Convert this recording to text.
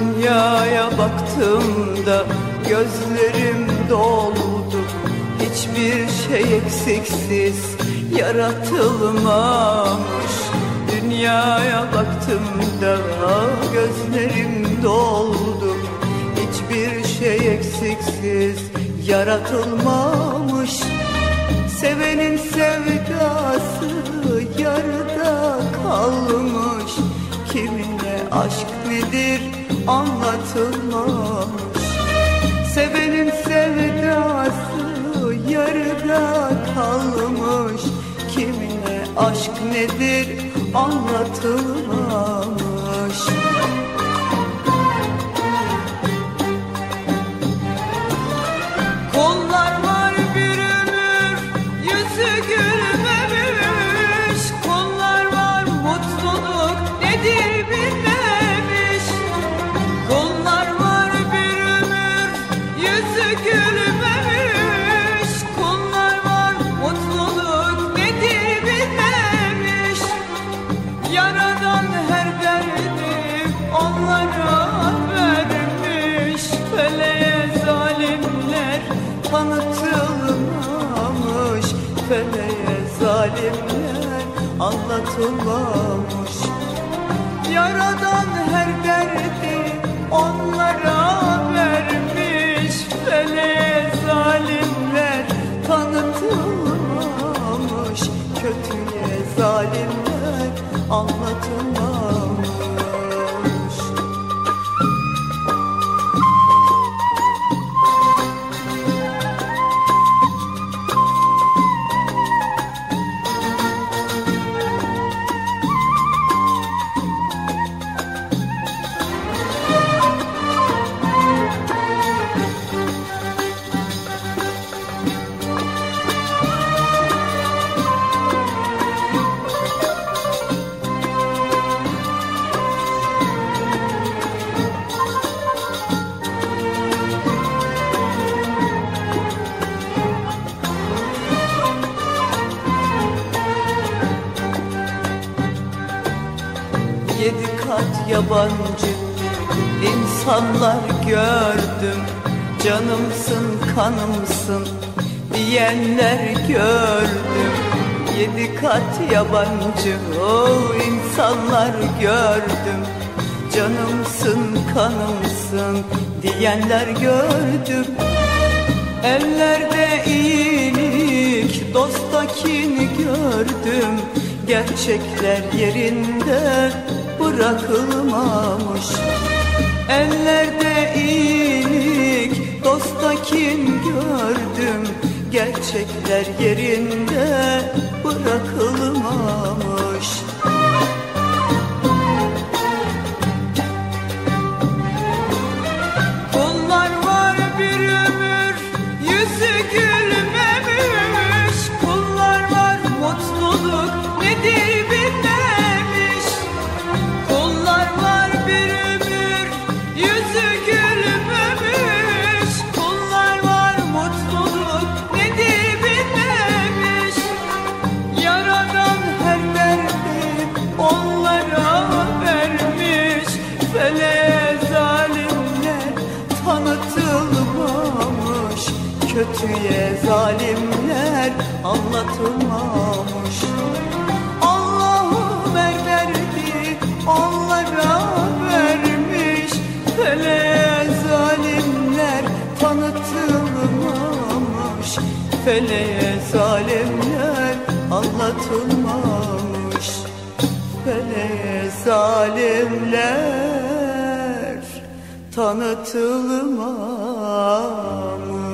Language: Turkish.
Dünyaya baktığımda gözlerim doldu. Hiçbir şey eksiksiz yaratılmamış. Dünyaya baktığımda gözlerim doldu. Hiçbir şey eksiksiz yaratılmamış. Sevenin sevdası yarıda kalmış. Kimine aşk nedir anlatılmamış Sevenin sevdası yarıda kalmış. Kimine aşk nedir anlatılmamış tanıtılmamış Feleğe zalimler anlatılmamış. Yaradan her derdi onlara vermiş Feleğe zalimler tanıtılmamış. Kötüye zalimler anlatılmamış Yedi kat yabancı. İnsanlar gördüm Canımsın kanımsın diyenler gördüm. Yedi kat yabancı o insanlar gördüm. Canımsın kanımsın diyenler gördüm. Ellerde iyilik, dosta kin gördüm. Gerçekler yerinde bırakılmamış. Ellerde iyilik, dosta kin gördüm? Gerçekler yerinde bırakılmamış Kötüye zalimler anlatılmamış. Allah'ım her derdi onlara vermiş. Feleğe zalimler tanıtılmamış. Feleğe zalimler anlatılmamış. Feleğe zalimler tanıtılmamış